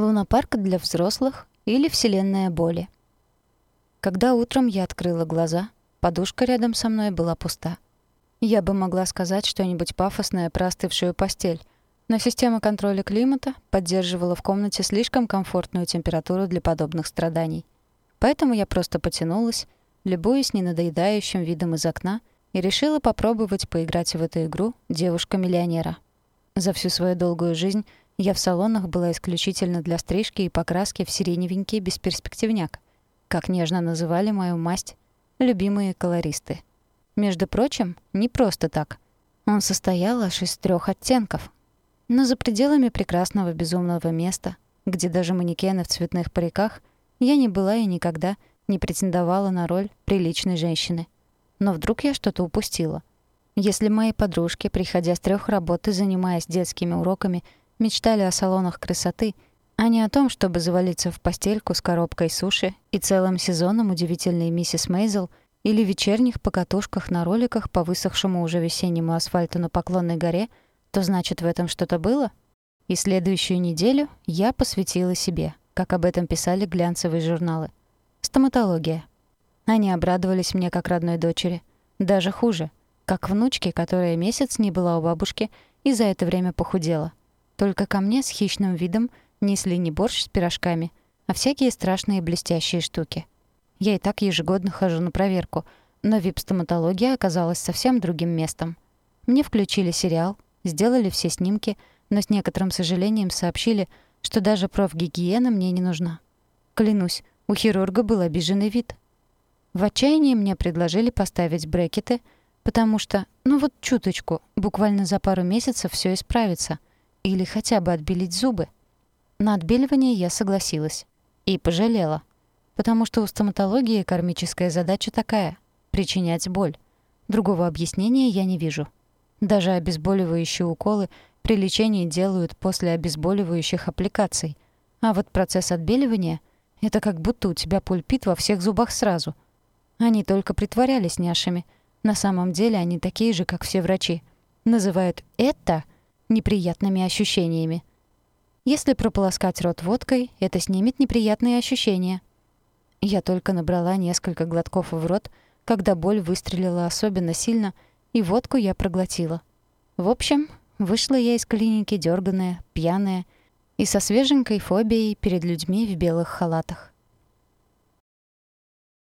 Лунопарк для взрослых или вселенная боли. Когда утром я открыла глаза, подушка рядом со мной была пуста. Я бы могла сказать что-нибудь пафосное про остывшую постель, но система контроля климата поддерживала в комнате слишком комфортную температуру для подобных страданий. Поэтому я просто потянулась, любуясь ненадоедающим видом из окна, и решила попробовать поиграть в эту игру «Девушка-миллионера». За всю свою долгую жизнь я в салонах была исключительно для стрижки и покраски в сиреневенький бесперспективняк, как нежно называли мою масть любимые колористы. Между прочим, не просто так. Он состоял аж из трех оттенков. Но за пределами прекрасного безумного места, где даже манекены в цветных париках, я не была и никогда не претендовала на роль приличной женщины. Но вдруг я что-то упустила. Если мои подружки, приходя с трех работ и занимаясь детскими уроками, мечтали о салонах красоты, а не о том, чтобы завалиться в постельку с коробкой суши и целым сезоном удивительной миссис Мейзел или вечерних покатушках на роликах по высохшему уже весеннему асфальту на Поклонной горе, то значит, в этом что-то было? И следующую неделю я посвятила себе, как об этом писали глянцевые журналы. Стоматология. Они обрадовались мне как родной дочери. Даже хуже, как внучке, которая месяц не была у бабушки и за это время похудела. Только ко мне с хищным видом несли не борщ с пирожками, а всякие страшные блестящие штуки. Я и так ежегодно хожу на проверку, но вип-стоматология оказалась совсем другим местом. Мне включили сериал, сделали все снимки, но с некоторым сожалением сообщили, что даже профгигиена мне не нужна. Клянусь, у хирурга был обиженный вид. В отчаянии мне предложили поставить брекеты, потому что, ну вот чуточку, буквально за пару месяцев все исправится — или хотя бы отбелить зубы. На отбеливание я согласилась. И пожалела. Потому что у стоматологии кармическая задача такая — причинять боль. Другого объяснения я не вижу. Даже обезболивающие уколы при лечении делают после обезболивающих аппликаций. А вот процесс отбеливания — это как будто у тебя пульпит во всех зубах сразу. Они только притворялись няшами. На самом деле они такие же, как все врачи. Называют это неприятными ощущениями. Если прополоскать рот водкой, это снимет неприятные ощущения. Я только набрала несколько глотков в рот, когда боль выстрелила особенно сильно, и водку я проглотила. В общем, вышла я из клиники дёрганая, пьяная и со свеженькой фобией перед людьми в белых халатах.